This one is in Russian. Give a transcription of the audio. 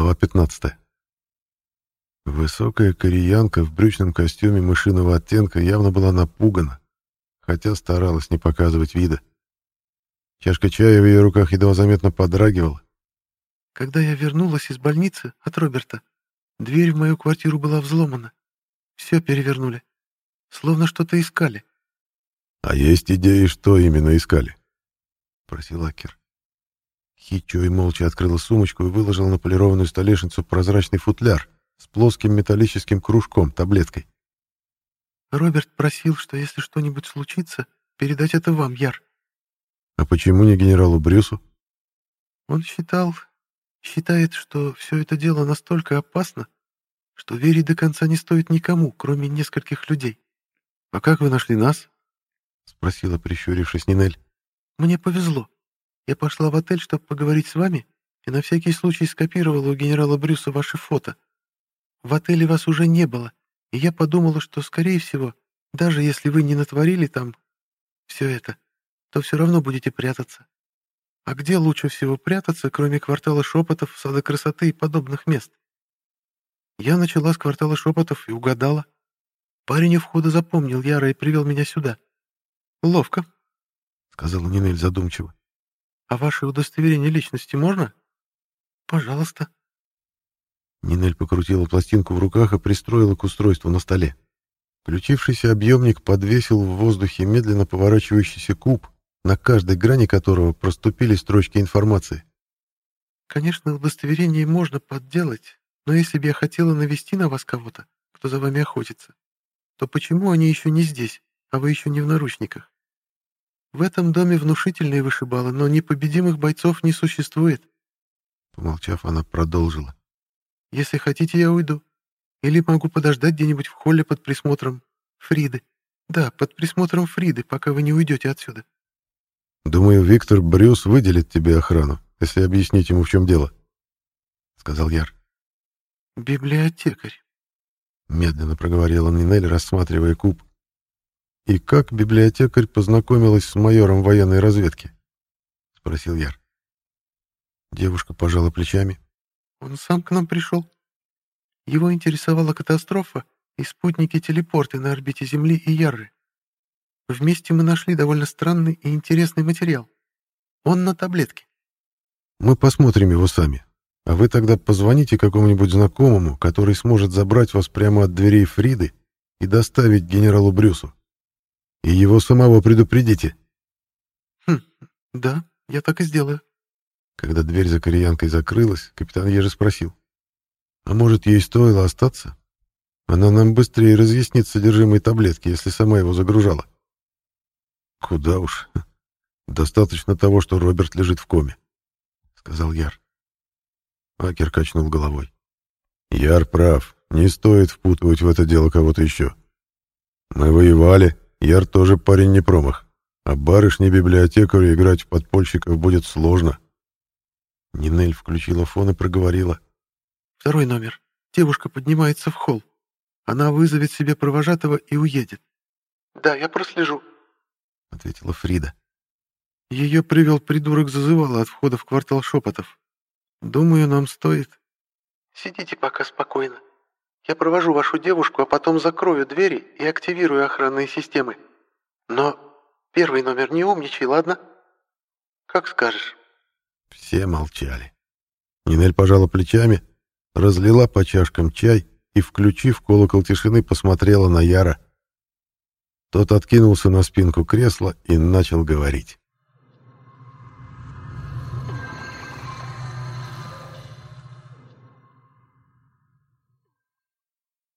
Глава 15. Высокая кореянка в брючном костюме мышиного оттенка явно была напугана, хотя старалась не показывать вида. Чашка чая в ее руках едва заметно подрагивала. Когда я вернулась из больницы от Роберта, дверь в мою квартиру была взломана. Все перевернули. Словно что-то искали. — А есть идеи, что именно искали? — просил Акер. Хичой молча открыла сумочку и выложила на полированную столешницу прозрачный футляр с плоским металлическим кружком, таблеткой. «Роберт просил, что если что-нибудь случится, передать это вам, Яр». «А почему не генералу Брюсу?» «Он считал, считает, что все это дело настолько опасно, что верить до конца не стоит никому, кроме нескольких людей». «А как вы нашли нас?» — спросила, прищурившись Нинель. «Мне повезло. Я пошла в отель, чтобы поговорить с вами, и на всякий случай скопировала у генерала Брюса ваши фото. В отеле вас уже не было, и я подумала, что, скорее всего, даже если вы не натворили там все это, то все равно будете прятаться. А где лучше всего прятаться, кроме квартала шепотов, сада красоты и подобных мест? Я начала с квартала шепотов и угадала. Парень у входа запомнил Яра и привел меня сюда. Ловко, — сказала Нинель задумчиво. А ваше удостоверение личности можно? Пожалуйста. Нинель покрутила пластинку в руках и пристроила к устройству на столе. Включившийся объемник подвесил в воздухе медленно поворачивающийся куб, на каждой грани которого проступили строчки информации. «Конечно, удостоверение можно подделать, но если бы я хотела навести на вас кого-то, кто за вами охотится, то почему они еще не здесь, а вы еще не в наручниках? В этом доме внушительные вышибалы, но непобедимых бойцов не существует. Помолчав, она продолжила. Если хотите, я уйду. Или могу подождать где-нибудь в холле под присмотром Фриды. Да, под присмотром Фриды, пока вы не уйдете отсюда. Думаю, Виктор Брюс выделит тебе охрану, если объяснить ему, в чем дело, — сказал Яр. Библиотекарь. Медленно проговорила Нинель, рассматривая куб. «И как библиотекарь познакомилась с майором военной разведки?» — спросил Яр. Девушка пожала плечами. «Он сам к нам пришел. Его интересовала катастрофа и спутники-телепорты на орбите Земли и Ярры. Вместе мы нашли довольно странный и интересный материал. Он на таблетке». «Мы посмотрим его сами. А вы тогда позвоните какому-нибудь знакомому, который сможет забрать вас прямо от дверей Фриды и доставить генералу Брюсу. И его самого предупредите. Хм, да, я так и сделаю. Когда дверь за кореянкой закрылась, капитан Ежи спросил. А может, ей стоило остаться? Она нам быстрее разъяснит содержимое таблетки, если сама его загружала. Куда уж. Достаточно того, что Роберт лежит в коме, сказал Яр. Акер качнул головой. Яр прав. Не стоит впутывать в это дело кого-то еще. Мы воевали, Яр тоже парень не промах, а барышне-библиотекарю играть в подпольщиков будет сложно. Нинель включила фон и проговорила. «Второй номер. Девушка поднимается в холл. Она вызовет себе провожатого и уедет». «Да, я прослежу», — ответила Фрида. Ее привел придурок зазывала от входа в квартал шепотов. Думаю, нам стоит. Сидите пока спокойно. Я провожу вашу девушку, а потом закрою двери и активирую охранные системы. Но первый номер не умничай, ладно? Как скажешь». Все молчали. Нинель пожала плечами, разлила по чашкам чай и, включив колокол тишины, посмотрела на Яра. Тот откинулся на спинку кресла и начал говорить.